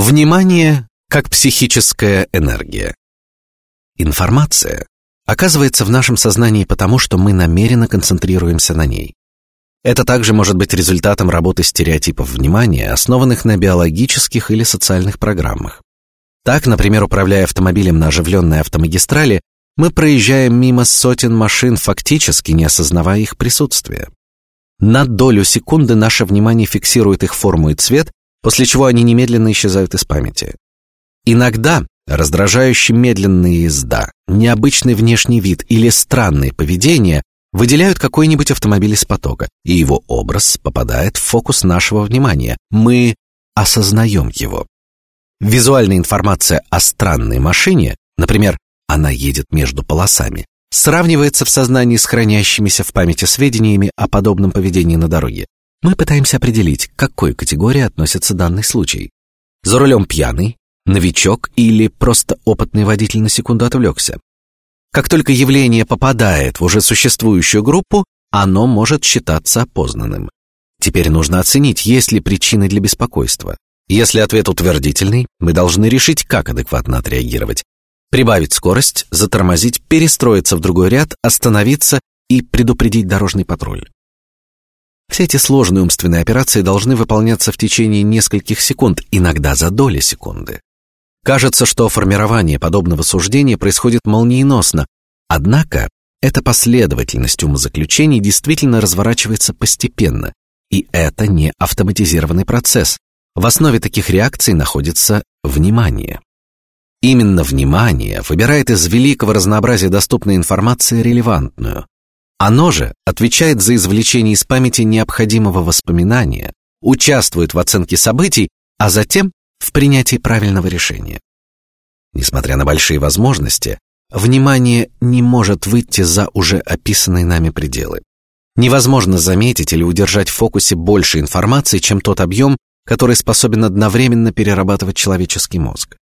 Внимание как психическая энергия. Информация оказывается в нашем сознании потому, что мы намеренно концентрируемся на ней. Это также может быть результатом работы стереотипов внимания, основанных на биологических или социальных программах. Так, например, управляя автомобилем на оживленной автомагистрали, мы проезжаем мимо сотен машин, фактически не осознавая их присутствия. На долю секунды наше внимание фиксирует их форму и цвет, после чего они немедленно исчезают из памяти. Иногда раздражающая медленная езда, необычный внешний вид или странное поведение выделяют какой-нибудь автомобиль из потока, и его образ попадает в фокус нашего внимания. Мы осознаем его. Визуальная информация о странной машине, например, она едет между полосами, сравнивается в сознании с хранящимися в памяти сведениями о подобном поведении на дороге. Мы пытаемся определить, к какой категории относится данный случай. За рулем пьяный, новичок или просто опытный водитель на секунду отвлекся. Как только явление попадает в уже существующую группу, оно может считаться опознанным. Теперь нужно оценить, есть ли причины для беспокойства. Если ответ утвердительный, мы должны решить, как адекватно отреагировать. Прибавить скорость, затормозить, перестроиться в другой ряд, остановиться и предупредить дорожный патруль. Все эти сложные умственные операции должны выполняться в течение нескольких секунд, иногда за доли секунды. Кажется, что формирование подобного суждения происходит молниеносно, однако эта последовательность умозаключений действительно разворачивается постепенно, и это не автоматизированный процесс. В основе таких реакций находится внимание. Именно внимание выбирает из великого разнообразия доступной информации релевантную. Оно же отвечает за извлечение из памяти необходимого воспоминания, участвует в оценке событий, а затем в принятии правильного решения. Несмотря на большие возможности, внимание не может выйти за уже описанные нами пределы. Невозможно заметить или удержать в фокусе больше информации, чем тот объем, который способен одновременно перерабатывать человеческий мозг.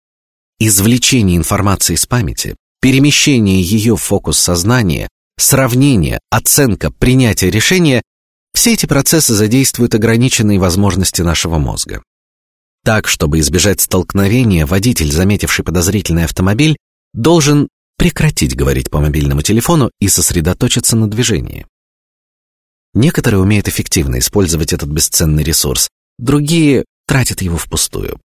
Извлечение информации из памяти, перемещение ее в фокус сознания, сравнение, оценка, принятие решения – все эти процессы задействуют ограниченные возможности нашего мозга. Так, чтобы избежать столкновения, водитель, заметивший подозрительный автомобиль, должен прекратить говорить по мобильному телефону и сосредоточиться на движении. Некоторые умеют эффективно использовать этот бесценный ресурс, другие тратят его впустую.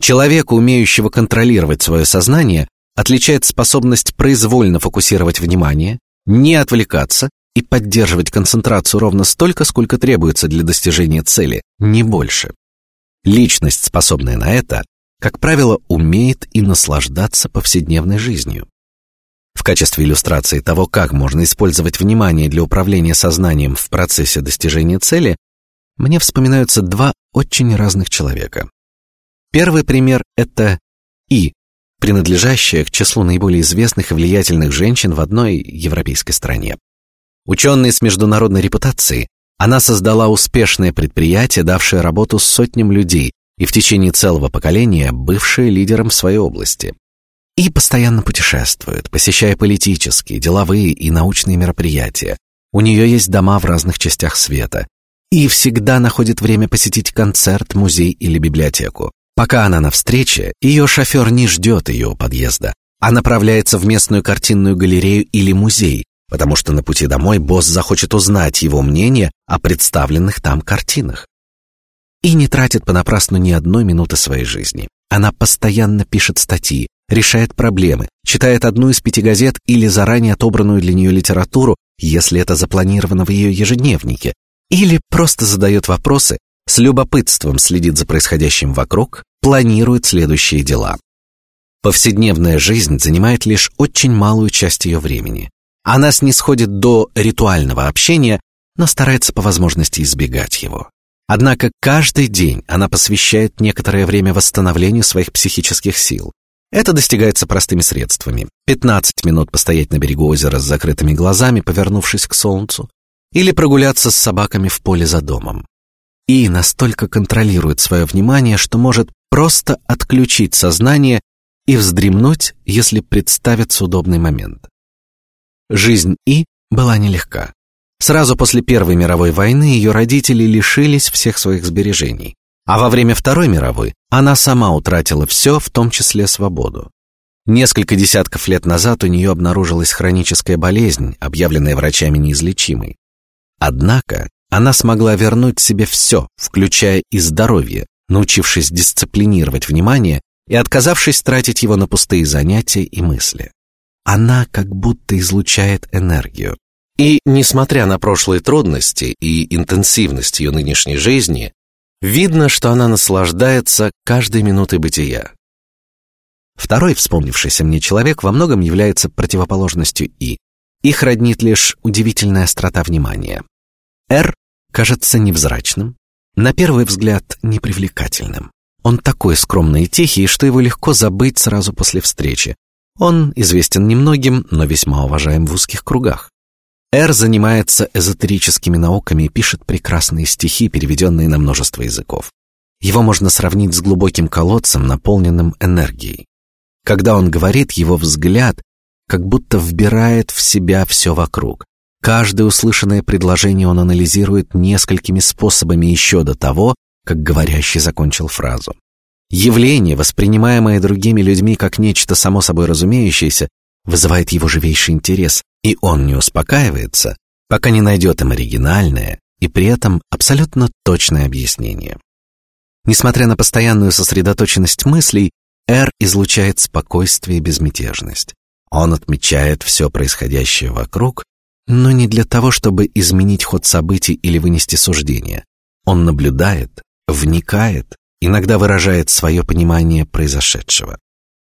Человека, умеющего контролировать свое сознание, отличает способность произвольно фокусировать внимание, не отвлекаться и поддерживать концентрацию ровно столько, сколько требуется для достижения цели, не больше. Личность, способная на это, как правило, умеет и наслаждаться повседневной жизнью. В качестве иллюстрации того, как можно использовать внимание для управления сознанием в процессе достижения цели, мне вспоминаются два очень разных человека. Первый пример это И, принадлежащая к числу наиболее известных и влиятельных женщин в одной европейской стране. Ученый с международной репутацией, она создала успешное предприятие, давшее работу сотням людей и в течение целого поколения бывшее лидером в своей области. И постоянно путешествует, посещая политические, деловые и научные мероприятия. У нее есть дома в разных частях света. И всегда находит время посетить концерт, музей или библиотеку. Пока она на встрече, ее шофер не ждет ее у подъезда, а направляется в местную картинную галерею или музей, потому что на пути домой босс захочет узнать его мнение о представленных там картинах. И не тратит понапрасну ни одной минуты своей жизни. Она постоянно пишет статьи, решает проблемы, читает одну из пяти газет или заранее отобранную для нее литературу, если это запланировано в ее ежедневнике, или просто задает вопросы, с любопытством следит за происходящим вокруг, планирует следующие дела. Повседневная жизнь занимает лишь очень малую часть ее времени. Она снисходит до ритуального общения, но старается по возможности избегать его. Однако каждый день она посвящает некоторое время восстановлению своих психических сил. Это достигается простыми средствами: 15 минут постоять на берегу озера с закрытыми глазами, повернувшись к солнцу, или прогуляться с собаками в поле за домом. И настолько контролирует свое внимание, что может просто отключить сознание и вздремнуть, если представится удобный момент. Жизнь И была нелегка. Сразу после Первой мировой войны ее родители лишились всех своих сбережений. А во время Второй мировой она сама утратила все, в том числе свободу. Несколько десятков лет назад у нее обнаружилась хроническая болезнь, объявленная врачами неизлечимой. Однако она смогла вернуть себе все, включая и здоровье, научившись дисциплинировать внимание и отказавшись тратить его на пустые занятия и мысли. Она как будто излучает энергию. И, несмотря на прошлые трудности и интенсивность ее нынешней жизни, видно, что она наслаждается каждой минутой бытия. Второй вспомнившийся мне человек во многом является противоположностью И. Их роднит лишь удивительная острота внимания. Р кажется невзрачным, на первый взгляд непривлекательным. Он такой скромный и тихий, что его легко забыть сразу после встречи. Он известен немногим, но весьма уважаем в узких кругах. Р занимается эзотерическими науками и пишет прекрасные стихи, переведенные на множество языков. Его можно сравнить с глубоким колодцем, наполненным энергией. Когда он говорит, его взгляд как будто вбирает в себя все вокруг. Каждое услышанное предложение он анализирует несколькими способами еще до того, как говорящий закончил фразу. Явление, воспринимаемое другими людьми как нечто само собой разумеющееся, вызывает его живейший интерес, и он не успокаивается, пока не найдет им оригинальное и при этом абсолютно точное объяснение. Несмотря на постоянную сосредоточенность мыслей, Р излучает спокойствие и безмятежность. Он отмечает все происходящее вокруг, но не для того, чтобы изменить ход событий или вынести суждение. Он наблюдает, вникает, иногда выражает свое понимание произошедшего.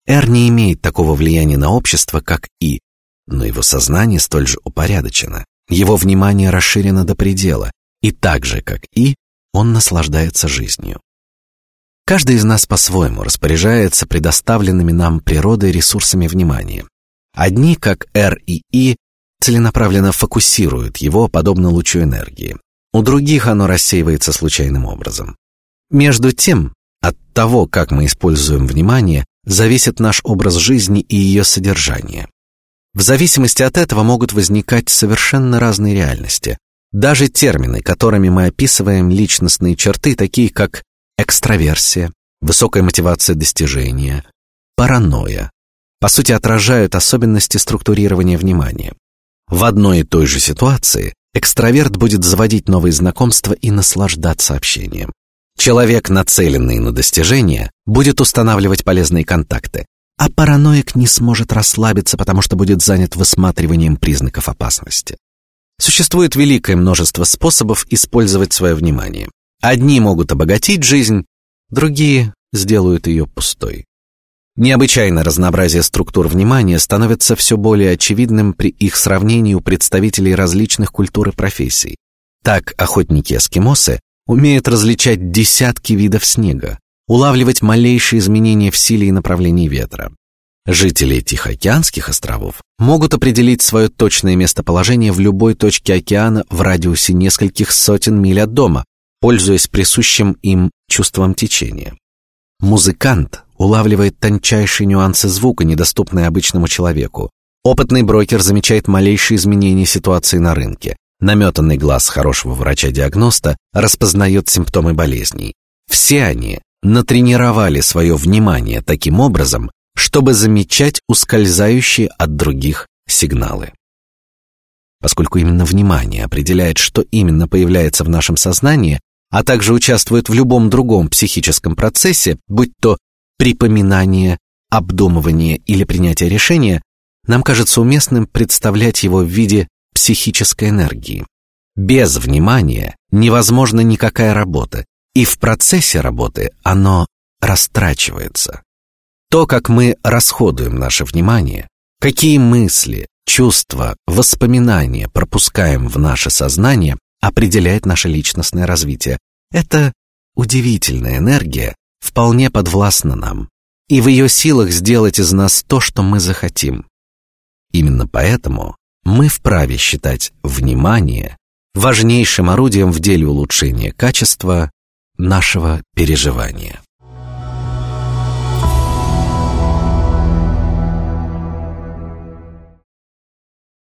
Р не имеет такого влияния на общество, как И, но его сознание столь же упорядочено, его внимание расширено до предела, и так же, как И, он наслаждается жизнью. Каждый из нас по-своему распоряжается предоставленными нам природой ресурсами внимания. Одни, как R и И, целенаправленно фокусируют его, подобно лучу энергии. У других оно рассеивается случайным образом. Между тем, от того, как мы используем внимание, зависит наш образ жизни и ее содержание. В зависимости от этого могут возникать совершенно разные реальности. Даже термины, которыми мы описываем личностные черты, такие как экстраверсия, высокая мотивация достижения, паранойя, по сути отражают особенности структурирования внимания. В одной и той же ситуации экстраверт будет заводить новые знакомства и наслаждаться общением. Человек, нацеленный на достижение, будет устанавливать полезные контакты, а параноик не сможет расслабиться, потому что будет занят высматриванием признаков опасности. Существует великое множество способов использовать свое внимание. Одни могут обогатить жизнь, другие сделают ее пустой. Необычайное разнообразие структур внимания становится все более очевидным при их сравнении у представителей различных культур и профессий. Так охотники-эскимосы умеют различать десятки видов снега, улавливать малейшие изменения в силе и направлении ветра. Жители Тихоокеанских островов могут определить свое точное местоположение в любой точке океана в радиусе нескольких сотен миль от дома, пользуясь присущим им чувством течения. Музыкант улавливает тончайшие нюансы звука, недоступные обычному человеку. Опытный брокер замечает малейшие изменения ситуации на рынке. Наметанный глаз хорошего врача-диагноста распознает симптомы болезней. Все они натренировали свое внимание таким образом, чтобы замечать ускользающие от других сигналы. Поскольку именно внимание определяет, что именно появляется в нашем сознании, а также участвует в любом другом психическом процессе, будь то припоминание, обдумывание или принятие решения, нам кажется уместным представлять его в виде психической энергии. Без внимания невозможна никакая работа, и в процессе работы оно растрачивается. То, как мы расходуем наше внимание, какие мысли, чувства, воспоминания пропускаем в наше сознание, определяет наше личностное развитие. Это удивительная энергия, вполне подвластна нам, и в ее силах сделать из нас то, что мы захотим. Именно поэтому мы вправе считать внимание важнейшим орудием в деле улучшения качества нашего переживания.